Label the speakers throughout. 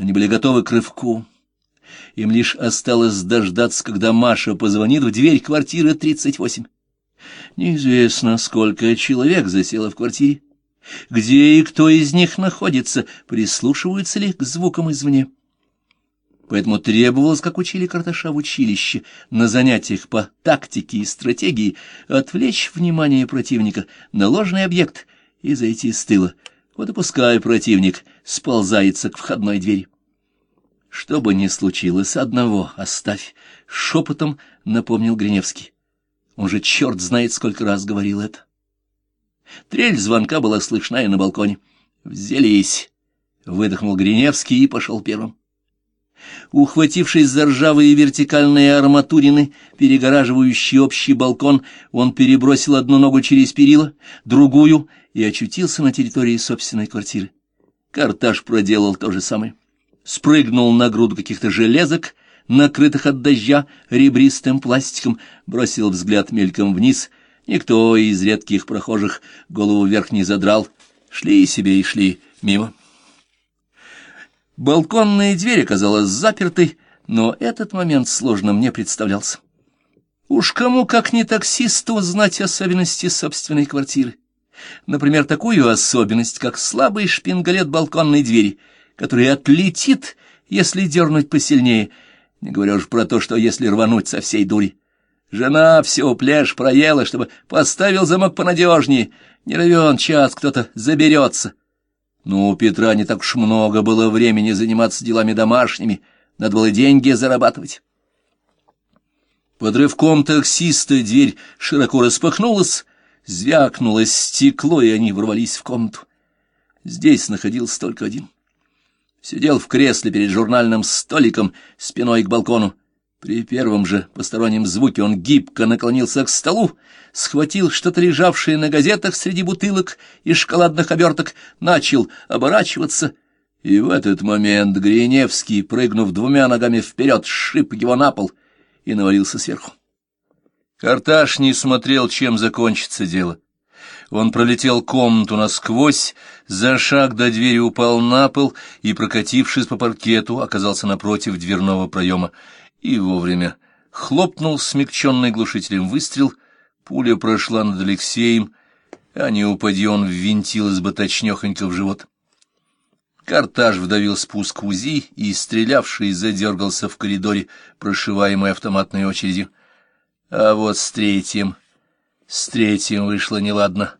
Speaker 1: Они были готовы к рывку. Им лишь осталось дождаться, когда Маша позвонит в дверь квартиры 38. Неизвестно, сколько человек засело в квартире. Где и кто из них находится, прислушиваются ли к звукам извне. Поэтому требовалось, как учили Карташа в училище, на занятиях по тактике и стратегии, отвлечь внимание противника на ложный объект и зайти с тыла. Вот и пускай противник сползается к входной двери. Что бы ни случилось, одного оставь, — шепотом напомнил Гриневский. Он же черт знает, сколько раз говорил это. Трель звонка была слышна и на балконе. «Взялись!» — выдохнул Гриневский и пошел первым. Ухватившись за ржавые вертикальные арматурины, перегораживающие общий балкон, он перебросил одну ногу через перила, другую и очутился на территории собственной квартиры. Карташ проделал то же самое. Спрыгнул на груду каких-то железок, накрытых от дождя ребристым пластиком, бросил взгляд мельком вниз. Никто из редких прохожих голову вверх не задрал. Шли себе и шли мимо. Балконная дверь оказалась запертой, но этот момент сложным не представлялся. Уж кому, как не таксисту, знать особенности собственной квартиры. Например, такую особенность, как слабый шпингалет балконной двери, который отлетит, если дернуть посильнее, не говоря уж про то, что если рвануть со всей дури. Жена всю пляж проела, чтобы поставил замок понадежнее, не равен час кто-то заберется. Ну, у Петра не так уж много было времени заниматься делами домашними, надо было деньги зарабатывать. Под рывком таксиста дверь широко распахнулась, звякнуло стекло, и они ворвались в комнату. Здесь находился только один. Сидел в кресле перед журнальным столиком, спиной к балкону. При первом же постороннем звуке он гибко наклонился к столу, схватил что-то лежавшее на газетах среди бутылок и шоколадных оберток, начал оборачиваться, и в этот момент Гриневский, прыгнув двумя ногами вперед, сшиб его на пол и навалился сверху. Карташ не смотрел, чем закончится дело. Он пролетел комнату насквозь, за шаг до двери упал на пол и, прокатившись по паркету, оказался напротив дверного проема. И вовремя хлопнул смягченный глушителем выстрел, пуля прошла над Алексеем, а не упади он ввинтилась бы точнёхонько в живот. Картаж вдавил спуск УЗИ, и стрелявший задергался в коридоре, прошиваемой автоматной очередью. А вот с третьим... С третьим вышло неладно.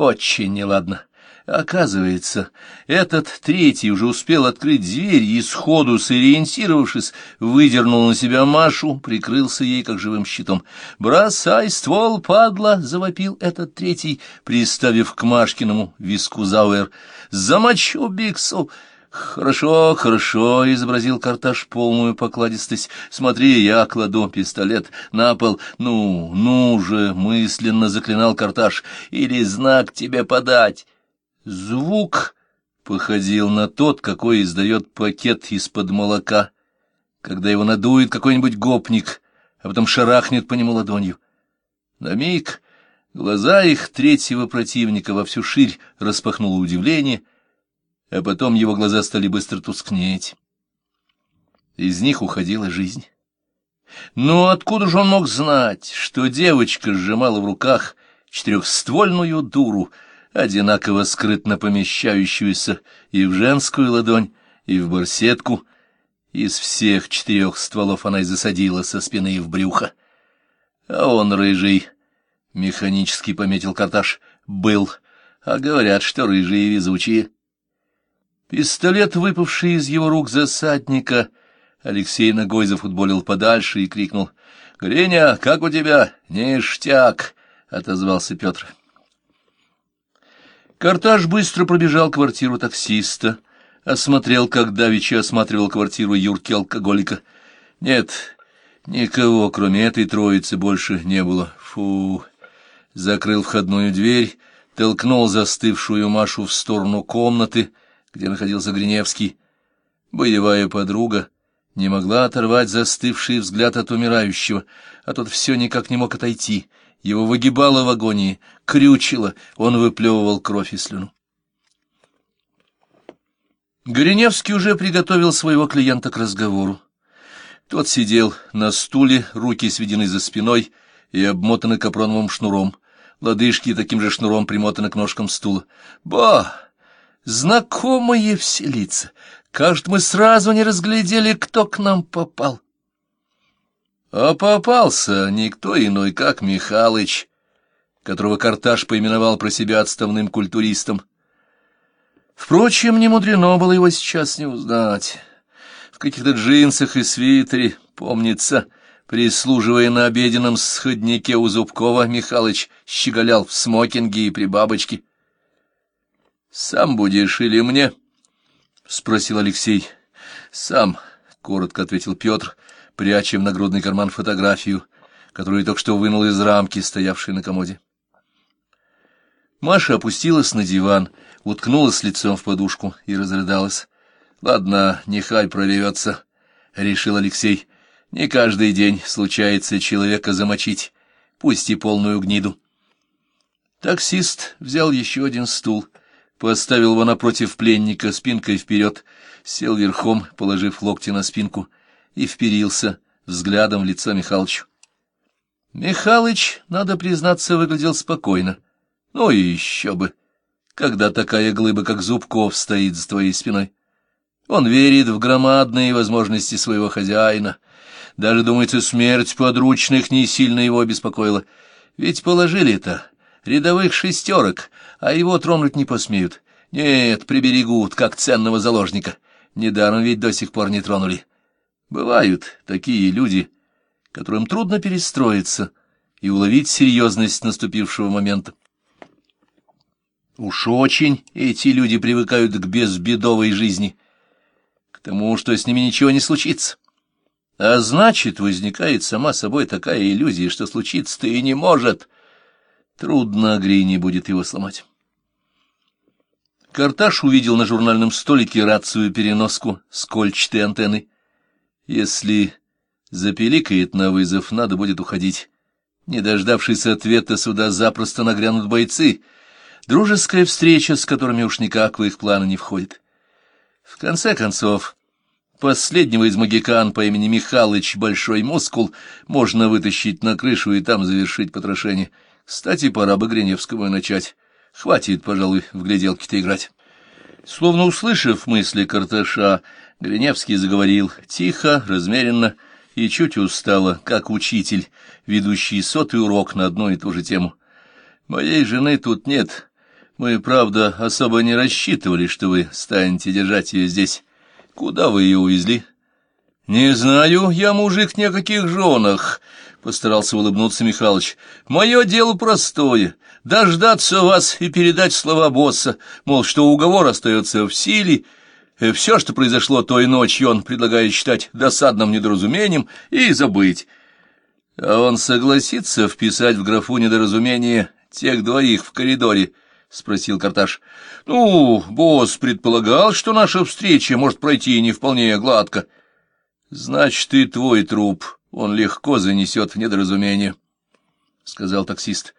Speaker 1: Очень неладно. Оказывается, этот третий уже успел открыть дверь и, сходу сориентировавшись, выдернул на себя Машу, прикрылся ей как живым щитом. «Бросай ствол, падла!» — завопил этот третий, приставив к Машкиному виску Зауэр. «Замочу Биксу!» «Хорошо, хорошо», — изобразил Карташ полную покладистость. «Смотри, я кладу пистолет на пол. Ну, ну же!» — мысленно заклинал Карташ. «Или знак тебе подать!» Звук походил на тот, какой издает пакет из-под молока, когда его надует какой-нибудь гопник, а потом шарахнет по нему ладонью. На миг глаза их третьего противника во всю ширь распахнуло удивление, а потом его глаза стали быстро тускнеть. Из них уходила жизнь. Но откуда же он мог знать, что девочка сжимала в руках четырехствольную дуру — одинаково скрытно помещающуюся и в женскую ладонь, и в барсетку. Из всех четырех стволов она и засадила со спины и в брюхо. А он рыжий, — механически пометил Карташ, — был, а говорят, что рыжие везучие. Пистолет, выпавший из его рук засадника, Алексей ногой зафутболил подальше и крикнул. — Гриня, как у тебя? Ништяк! — отозвался Петр. Карташ быстро пробежал квартиру таксиста, осмотрел, как давеча осматривал квартиру Юрки-алкоголика. Нет, никого, кроме этой троицы, больше не было. Фу! Закрыл входную дверь, толкнул застывшую Машу в сторону комнаты, где находился Гриневский. Боевая подруга не могла оторвать застывший взгляд от умирающего, а тот все никак не мог отойти — его выгибало в агонии, крючило, он выплевывал кровь и слюну. Гореневский уже приготовил своего клиента к разговору. Тот сидел на стуле, руки сведены за спиной и обмотаны капроновым шнуром. Лодыжки таким же шнуром примотаны к ножкам стула. «Ба! Знакомые все лица! Кажется, мы сразу не разглядели, кто к нам попал». А попался никто иной, как Михалыч, которого Карташ поименовал про себя отставным культуристом. Впрочем, не мудрено было его сейчас не узнать. В каких-то джинсах и свитере, помнится, прислуживая на обеденном сходнике у Зубкова, Михалыч щеголял в смокинге и при бабочке. — Сам будешь или мне? — спросил Алексей. — Сам, — коротко ответил Петр, пряча в нагрудный карман фотографию, которую только что вынул из рамки, стоявшей на комоде. Маша опустилась на диван, уткнулась лицом в подушку и разрыдалась. — Ладно, нехай проревется, — решил Алексей. — Не каждый день случается человека замочить, пусть и полную гниду. Таксист взял еще один стул, поставил его напротив пленника спинкой вперед, сел верхом, положив локти на спинку, и вперился взглядом в лицо Михалычу. Михалыч, надо признаться, выглядел спокойно. Ну и еще бы, когда такая глыба, как Зубков, стоит за твоей спиной. Он верит в громадные возможности своего хозяина. Даже, думается, смерть подручных не сильно его беспокоила. Ведь положили-то рядовых шестерок, а его тронуть не посмеют. Нет, приберегут, как ценного заложника. Недаром ведь до сих пор не тронули. Бывают такие люди, которым трудно перестроиться и уловить серьезность наступившего момента. Уж очень эти люди привыкают к безбедовой жизни, к тому, что с ними ничего не случится. А значит, возникает сама собой такая иллюзия, что случиться-то и не может. Трудно Грине будет его сломать. Карташ увидел на журнальном столике рацию-переноску с кольчатой антенной. Если запеликает на вызов, надо будет уходить. Не дождавшись ответа, сюда запросто нагрянут бойцы — дружеская встреча, с которыми уж никак в их планы не входит. В конце концов, последнего из магикан по имени Михалыч Большой Мускул можно вытащить на крышу и там завершить потрошение. Кстати, пора бы Гриневскому начать. Хватит, пожалуй, в гляделки-то играть. Словно услышав мысли Карташа, Гриневский заговорил тихо, размеренно и чуть устало, как учитель, ведущий сотый урок на одну и ту же тему. «Моей жены тут нет, мы, правда, особо не рассчитывали, что вы станете держать ее здесь. Куда вы ее увезли? — Не знаю, я мужик ни о каких женах, — постарался улыбнуться Михалыч. — Мое дело простое — дождаться вас и передать слова босса, мол, что уговор остается в силе, и все, что произошло той ночью, он предлагает считать досадным недоразумением и забыть. А он согласится вписать в графу недоразумение тех двоих в коридоре, —— спросил Карташ. — Ну, босс предполагал, что наша встреча может пройти не вполне гладко. — Значит, и твой труп он легко занесет в недоразумение, — сказал таксист.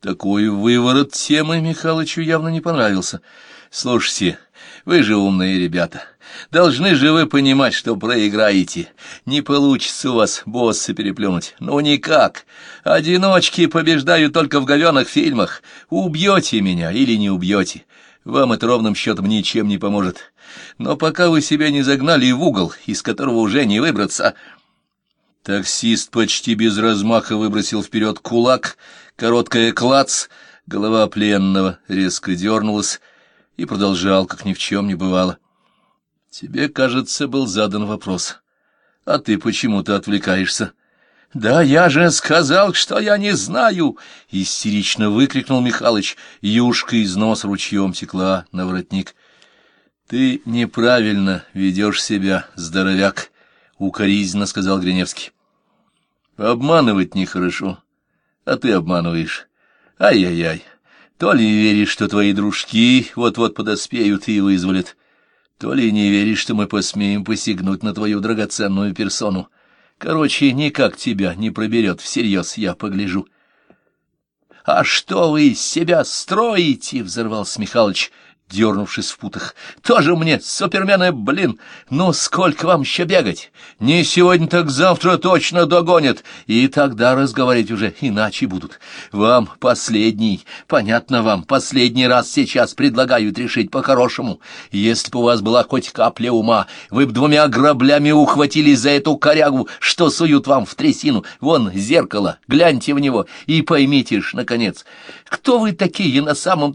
Speaker 1: Такой выворот темы Михалычу явно не понравился. — Слушайте, вы же умные ребята. Должны же вы понимать, что проиграете. Не получится у вас босса переплюнуть. Ну, никак. Одиночки побеждают только в говеных фильмах. Убьете меня или не убьете. Вам это ровным счетом ничем не поможет. Но пока вы себя не загнали в угол, из которого уже не выбраться... Таксист почти без размаха выбросил вперед кулак, короткая клац, голова пленного резко дернулась и продолжал, как ни в чем не бывало. Тебе, кажется, был задан вопрос. А ты почему-то отвлекаешься. «Да я же сказал, что я не знаю!» — истерично выкрикнул Михалыч. Юшка из нос ручьем текла на воротник. «Ты неправильно ведешь себя, здоровяк!» — укоризненно сказал Гриневский. «Обманывать нехорошо, а ты обманываешь. Ай-яй-яй! То ли веришь, что твои дружки вот-вот подоспеют и вызволят, то ли не веришь, что мы посмеем посягнуть на твою драгоценную персону. Короче, никак тебя не проберет всерьез, я погляжу. — А что вы из себя строите? — взорвался Михалыч. Дернувшись в путах. «Тоже мне, супермены, блин! Ну, сколько вам еще бегать? Не сегодня, так завтра точно догонят, и тогда разговаривать уже иначе будут. Вам последний, понятно вам, последний раз сейчас предлагают решить по-хорошему. Если бы у вас была хоть капля ума, вы бы двумя граблями ухватились за эту корягу, что суют вам в трясину. Вон зеркало, гляньте в него и поймите ж, наконец, кто вы такие на самом